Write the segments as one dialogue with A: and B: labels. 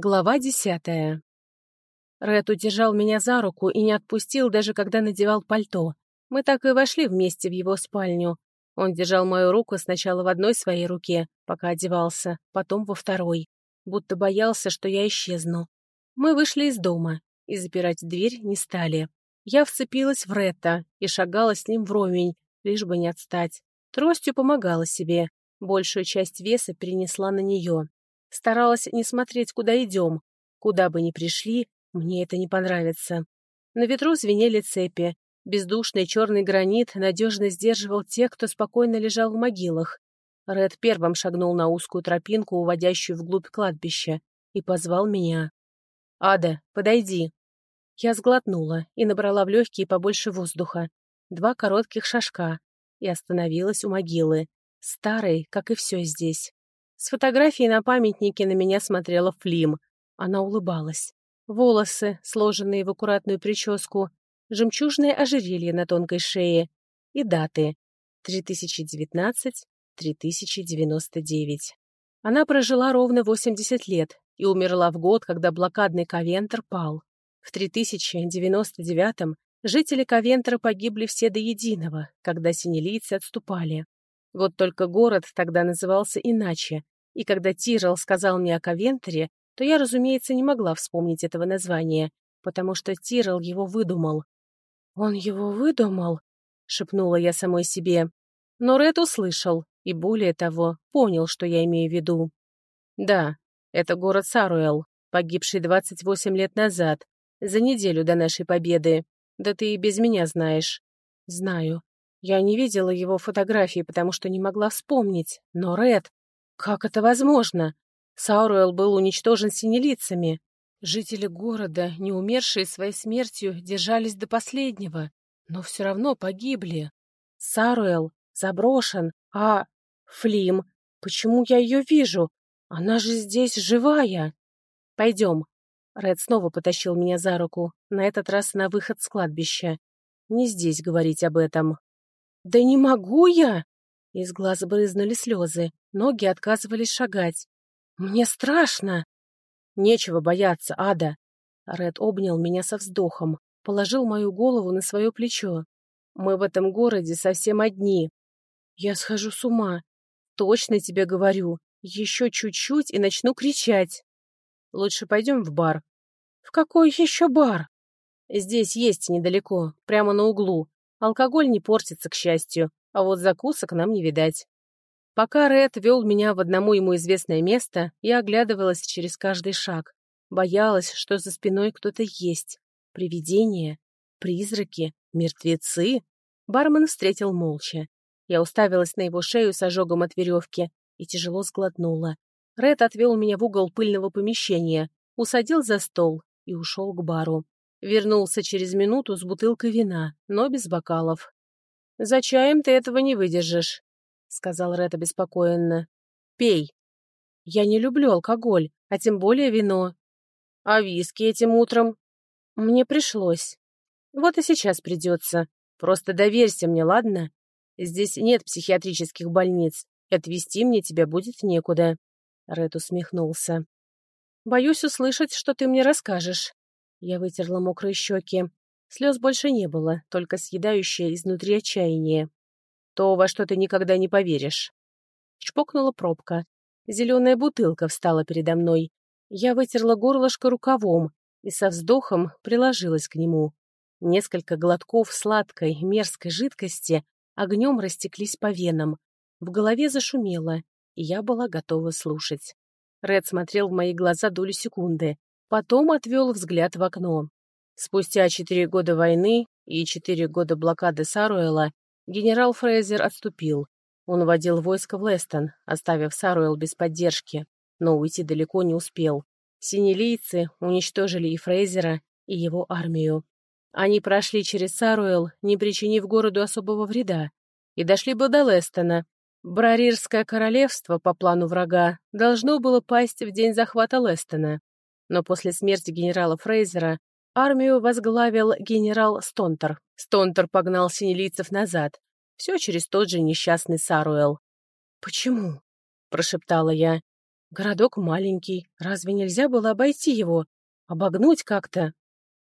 A: Глава десятая. Ред удержал меня за руку и не отпустил, даже когда надевал пальто. Мы так и вошли вместе в его спальню. Он держал мою руку сначала в одной своей руке, пока одевался, потом во второй, будто боялся, что я исчезну. Мы вышли из дома, и запирать дверь не стали. Я вцепилась в Ретта и шагала с ним вровень, лишь бы не отстать. Тростью помогала себе, большую часть веса перенесла на нее. Старалась не смотреть, куда идем. Куда бы ни пришли, мне это не понравится. На ветру звенели цепи. Бездушный черный гранит надежно сдерживал тех, кто спокойно лежал в могилах. Ред первым шагнул на узкую тропинку, уводящую вглубь кладбища, и позвал меня. «Ада, подойди». Я сглотнула и набрала в легкие побольше воздуха. Два коротких шажка. И остановилась у могилы. Старой, как и все здесь. С фотографией на памятнике на меня смотрела Флим. Она улыбалась. Волосы, сложенные в аккуратную прическу, жемчужное ожерелье на тонкой шее и даты 3019-3099. Она прожила ровно 80 лет и умерла в год, когда блокадный Ковентр пал. В 3099-м жители Ковентра погибли все до единого, когда синелийцы отступали. Вот только город тогда назывался иначе, и когда Тирал сказал мне о Ковентере, то я, разумеется, не могла вспомнить этого названия, потому что Тирал его выдумал. «Он его выдумал?» — шепнула я самой себе. Но Ред услышал и, более того, понял, что я имею в виду. «Да, это город Саруэл, погибший 28 лет назад, за неделю до нашей победы. Да ты и без меня знаешь». «Знаю. Я не видела его фотографии, потому что не могла вспомнить. Но Ред... Как это возможно? Сауруэл был уничтожен синелицами. Жители города, не умершие своей смертью, держались до последнего, но все равно погибли. Саруэл заброшен, а... Флим, почему я ее вижу? Она же здесь живая. Пойдем. Ред снова потащил меня за руку, на этот раз на выход с кладбища. Не здесь говорить об этом. «Да не могу я!» Из глаз брызнули слезы, ноги отказывались шагать. «Мне страшно!» «Нечего бояться, Ада!» Ред обнял меня со вздохом, положил мою голову на свое плечо. «Мы в этом городе совсем одни. Я схожу с ума. Точно тебе говорю. Еще чуть-чуть и начну кричать. Лучше пойдем в бар». «В какой еще бар?» «Здесь есть недалеко, прямо на углу. Алкоголь не портится, к счастью, а вот закусок нам не видать. Пока Ред вел меня в одному ему известное место, я оглядывалась через каждый шаг. Боялась, что за спиной кто-то есть. Привидения, призраки, мертвецы. Бармен встретил молча. Я уставилась на его шею с ожогом от веревки и тяжело сглотнула. Ред отвел меня в угол пыльного помещения, усадил за стол и ушел к бару. Вернулся через минуту с бутылкой вина, но без бокалов. «За чаем ты этого не выдержишь», — сказал Ред обеспокоенно. «Пей». «Я не люблю алкоголь, а тем более вино». «А виски этим утром?» «Мне пришлось». «Вот и сейчас придется. Просто доверься мне, ладно? Здесь нет психиатрических больниц, отвезти мне тебя будет некуда». Ред усмехнулся. «Боюсь услышать, что ты мне расскажешь». Я вытерла мокрые щеки. Слез больше не было, только съедающее изнутри отчаяние. То, во что ты никогда не поверишь. Чпокнула пробка. Зеленая бутылка встала передо мной. Я вытерла горлышко рукавом и со вздохом приложилась к нему. Несколько глотков сладкой, мерзкой жидкости огнем растеклись по венам. В голове зашумело, и я была готова слушать. Ред смотрел в мои глаза долю секунды, Потом отвел взгляд в окно. Спустя четыре года войны и четыре года блокады Саруэла генерал Фрейзер отступил. Он водил войско в Лестон, оставив Саруэл без поддержки, но уйти далеко не успел. Синелийцы уничтожили и Фрейзера, и его армию. Они прошли через Саруэл, не причинив городу особого вреда, и дошли бы до Лестона. Брарирское королевство, по плану врага, должно было пасть в день захвата Лестона. Но после смерти генерала Фрейзера армию возглавил генерал Стонтер. Стонтер погнал синелийцев назад. Все через тот же несчастный Саруэл. «Почему?» — прошептала я. Городок маленький, разве нельзя было обойти его? Обогнуть как-то?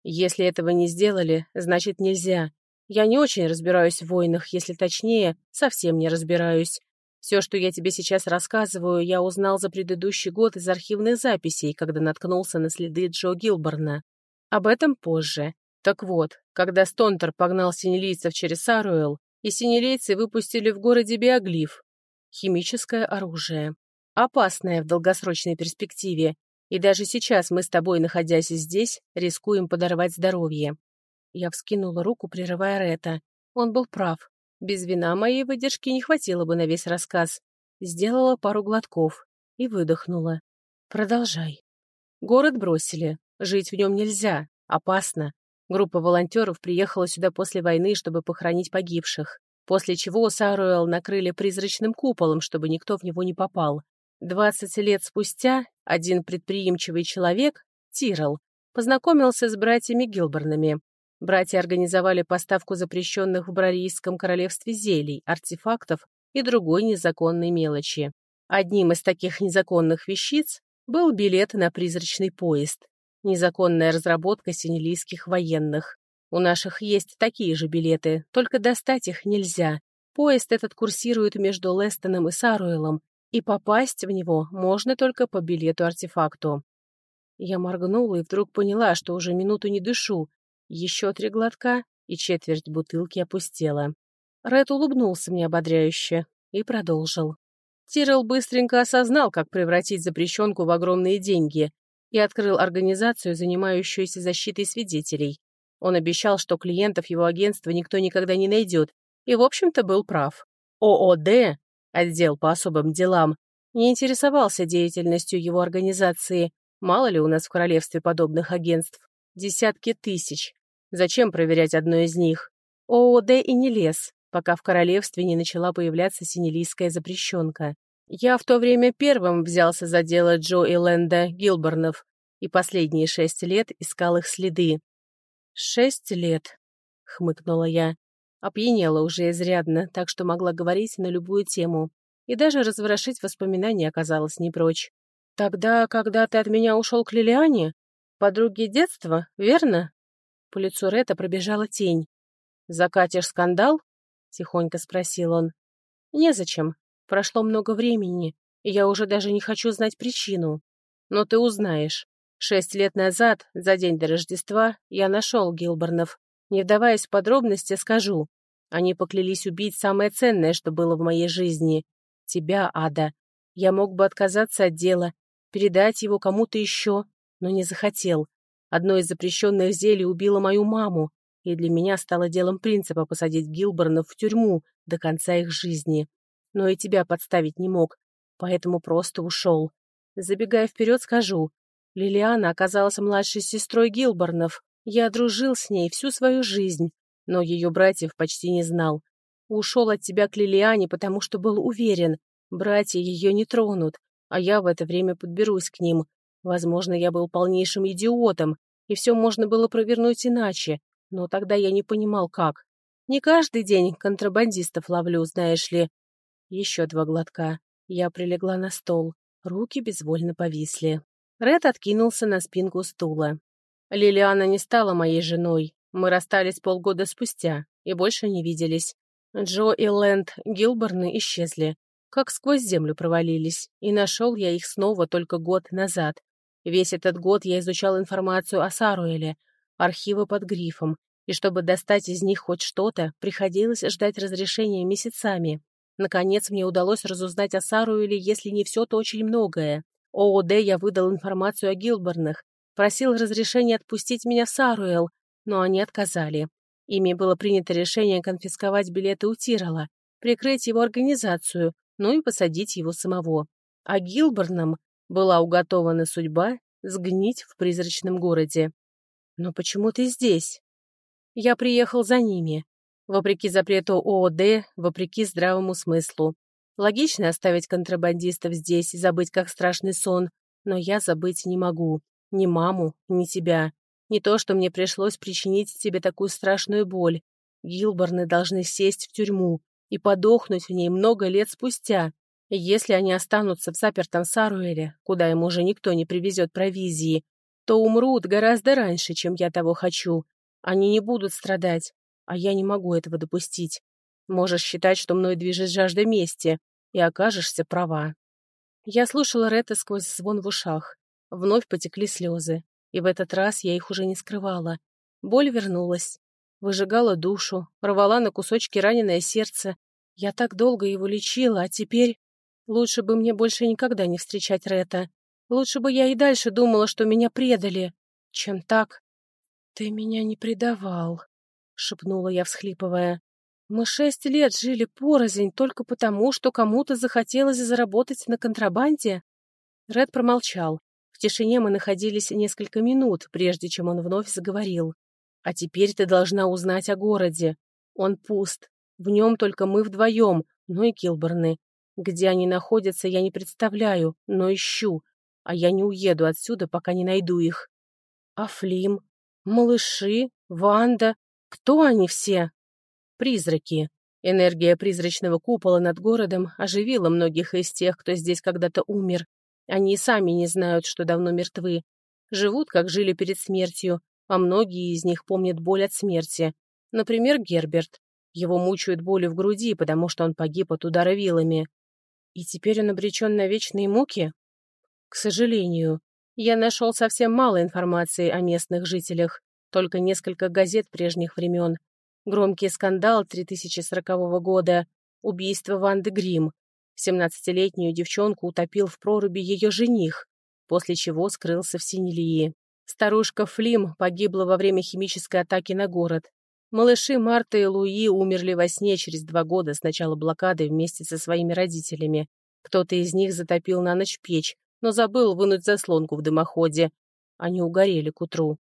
A: Если этого не сделали, значит нельзя. Я не очень разбираюсь в войнах, если точнее, совсем не разбираюсь. Все, что я тебе сейчас рассказываю, я узнал за предыдущий год из архивных записей, когда наткнулся на следы Джо Гилборна. Об этом позже. Так вот, когда Стонтер погнал синелийцев через Саруэл, и синелейцы выпустили в городе биоглиф — химическое оружие. Опасное в долгосрочной перспективе, и даже сейчас мы с тобой, находясь здесь, рискуем подорвать здоровье. Я вскинула руку, прерывая Рета. Он был прав. Без вина моей выдержки не хватило бы на весь рассказ. Сделала пару глотков и выдохнула. Продолжай. Город бросили. Жить в нем нельзя. Опасно. Группа волонтеров приехала сюда после войны, чтобы похоронить погибших. После чего Саруэл накрыли призрачным куполом, чтобы никто в него не попал. Двадцать лет спустя один предприимчивый человек, Тирл, познакомился с братьями Гилбернами. Братья организовали поставку запрещенных в Брарийском королевстве зелий, артефактов и другой незаконной мелочи. Одним из таких незаконных вещиц был билет на призрачный поезд. Незаконная разработка синелийских военных. У наших есть такие же билеты, только достать их нельзя. Поезд этот курсирует между Лестоном и Саруэлом, и попасть в него можно только по билету-артефакту. Я моргнула и вдруг поняла, что уже минуту не дышу. Еще три глотка, и четверть бутылки опустела. Ред улыбнулся мне ободряюще и продолжил. Тирел быстренько осознал, как превратить запрещенку в огромные деньги, и открыл организацию, занимающуюся защитой свидетелей. Он обещал, что клиентов его агентства никто никогда не найдет, и, в общем-то, был прав. ООД, отдел по особым делам, не интересовался деятельностью его организации. Мало ли у нас в королевстве подобных агентств. Десятки тысяч. Зачем проверять одно из них? ООД и не лез, пока в королевстве не начала появляться синелийская запрещенка. Я в то время первым взялся за дело Джо и Лэнда Гилборнов и последние шесть лет искал их следы. «Шесть лет», — хмыкнула я. Опьянела уже изрядно, так что могла говорить на любую тему. И даже разворошить воспоминания оказалось не прочь. «Тогда, когда ты от меня ушел к Лилиане? Подруге детства, верно?» По лицу Ретта пробежала тень. «Закатишь скандал?» — тихонько спросил он. «Незачем. Прошло много времени, и я уже даже не хочу знать причину. Но ты узнаешь. Шесть лет назад, за день до Рождества, я нашел Гилборнов. Не вдаваясь в подробности, скажу. Они поклялись убить самое ценное, что было в моей жизни. Тебя, Ада. Я мог бы отказаться от дела, передать его кому-то еще, но не захотел. Одно из запрещенных зелий убило мою маму, и для меня стало делом принципа посадить Гилборнов в тюрьму до конца их жизни но и тебя подставить не мог, поэтому просто ушел. Забегая вперед, скажу. Лилиана оказалась младшей сестрой Гилборнов. Я дружил с ней всю свою жизнь, но ее братьев почти не знал. Ушел от тебя к Лилиане, потому что был уверен, братья ее не тронут, а я в это время подберусь к ним. Возможно, я был полнейшим идиотом, и все можно было провернуть иначе, но тогда я не понимал, как. Не каждый день контрабандистов ловлю, знаешь ли, еще два глотка. Я прилегла на стол. Руки безвольно повисли. Ред откинулся на спинку стула. Лилиана не стала моей женой. Мы расстались полгода спустя и больше не виделись. Джо и Лэнд Гилборны исчезли. Как сквозь землю провалились, и нашел я их снова только год назад. Весь этот год я изучал информацию о Саруэле, архивы под грифом, и чтобы достать из них хоть что-то, приходилось ждать разрешения месяцами. Наконец мне удалось разузнать о Саруэле, если не все, то очень многое. ООД я выдал информацию о Гилборнах, просил разрешения отпустить меня в Саруэл, но они отказали. Ими было принято решение конфисковать билеты у Тирола, прикрыть его организацию, ну и посадить его самого. А Гилборнам была уготована судьба сгнить в призрачном городе. «Но почему ты здесь?» «Я приехал за ними вопреки запрету ООД, вопреки здравому смыслу. Логично оставить контрабандистов здесь и забыть, как страшный сон, но я забыть не могу. Ни маму, ни тебя. Не то, что мне пришлось причинить тебе такую страшную боль. Гилборны должны сесть в тюрьму и подохнуть в ней много лет спустя. Если они останутся в запертом Саруэле, куда им уже никто не привезет провизии, то умрут гораздо раньше, чем я того хочу. Они не будут страдать, а я не могу этого допустить. Можешь считать, что мной движет жажда мести, и окажешься права. Я слушала Ретта сквозь звон в ушах. Вновь потекли слезы, и в этот раз я их уже не скрывала. Боль вернулась, выжигала душу, рвала на кусочки раненое сердце. Я так долго его лечила, а теперь... Лучше бы мне больше никогда не встречать Ретта. Лучше бы я и дальше думала, что меня предали, чем так. «Ты меня не предавал», — шепнула я, всхлипывая. «Мы шесть лет жили порознь только потому, что кому-то захотелось заработать на контрабанде?» Ред промолчал. В тишине мы находились несколько минут, прежде чем он вновь заговорил. «А теперь ты должна узнать о городе. Он пуст. В нем только мы вдвоем, ну и Килберны. Где они находятся, я не представляю, но ищу. А я не уеду отсюда, пока не найду их. А Флим? Малыши? Ванда? Кто они все? Призраки. Энергия призрачного купола над городом оживила многих из тех, кто здесь когда-то умер. Они сами не знают, что давно мертвы. Живут, как жили перед смертью, а многие из них помнят боль от смерти. Например, Герберт. Его мучают боли в груди, потому что он погиб от удара вилами. И теперь он обречен на вечные муки? К сожалению, я нашел совсем мало информации о местных жителях, только несколько газет прежних времен. Громкий скандал 3040 года, убийство Ванды Грим. 17-летнюю девчонку утопил в проруби ее жених, после чего скрылся в Синелии. Старушка Флим погибла во время химической атаки на город. Малыши Марта и Луи умерли во сне через два года с начала блокады вместе со своими родителями. Кто-то из них затопил на ночь печь, но забыл вынуть заслонку в дымоходе. Они угорели к утру.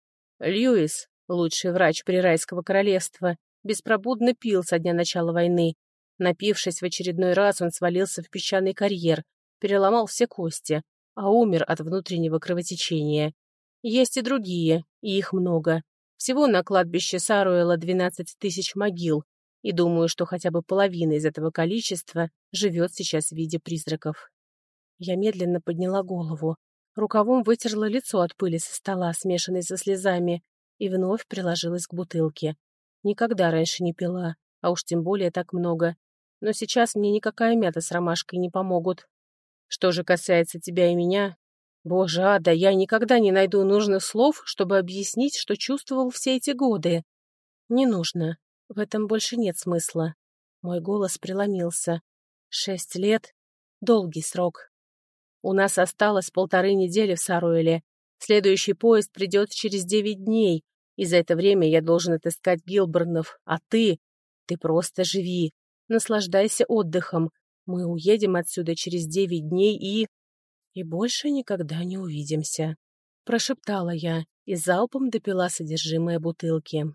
A: Льюис, лучший врач Прирайского королевства, беспробудно пил со дня начала войны. Напившись в очередной раз, он свалился в песчаный карьер, переломал все кости, а умер от внутреннего кровотечения. Есть и другие, и их много. Всего на кладбище Саруэла 12 тысяч могил, и думаю, что хотя бы половина из этого количества живет сейчас в виде призраков. Я медленно подняла голову, рукавом вытерла лицо от пыли со стола, смешанной со слезами, и вновь приложилась к бутылке. Никогда раньше не пила, а уж тем более так много. Но сейчас мне никакая мята с ромашкой не помогут. Что же касается тебя и меня, Боже, Ада, я никогда не найду нужных слов, чтобы объяснить, что чувствовал все эти годы. Не нужно. В этом больше нет смысла. Мой голос преломился. Шесть лет — долгий срок. У нас осталось полторы недели в Саруэле. Следующий поезд придет через девять дней, и за это время я должен отыскать Гилбернов. А ты? Ты просто живи. Наслаждайся отдыхом. Мы уедем отсюда через девять дней и и больше никогда не увидимся», — прошептала я и залпом допила содержимое бутылки.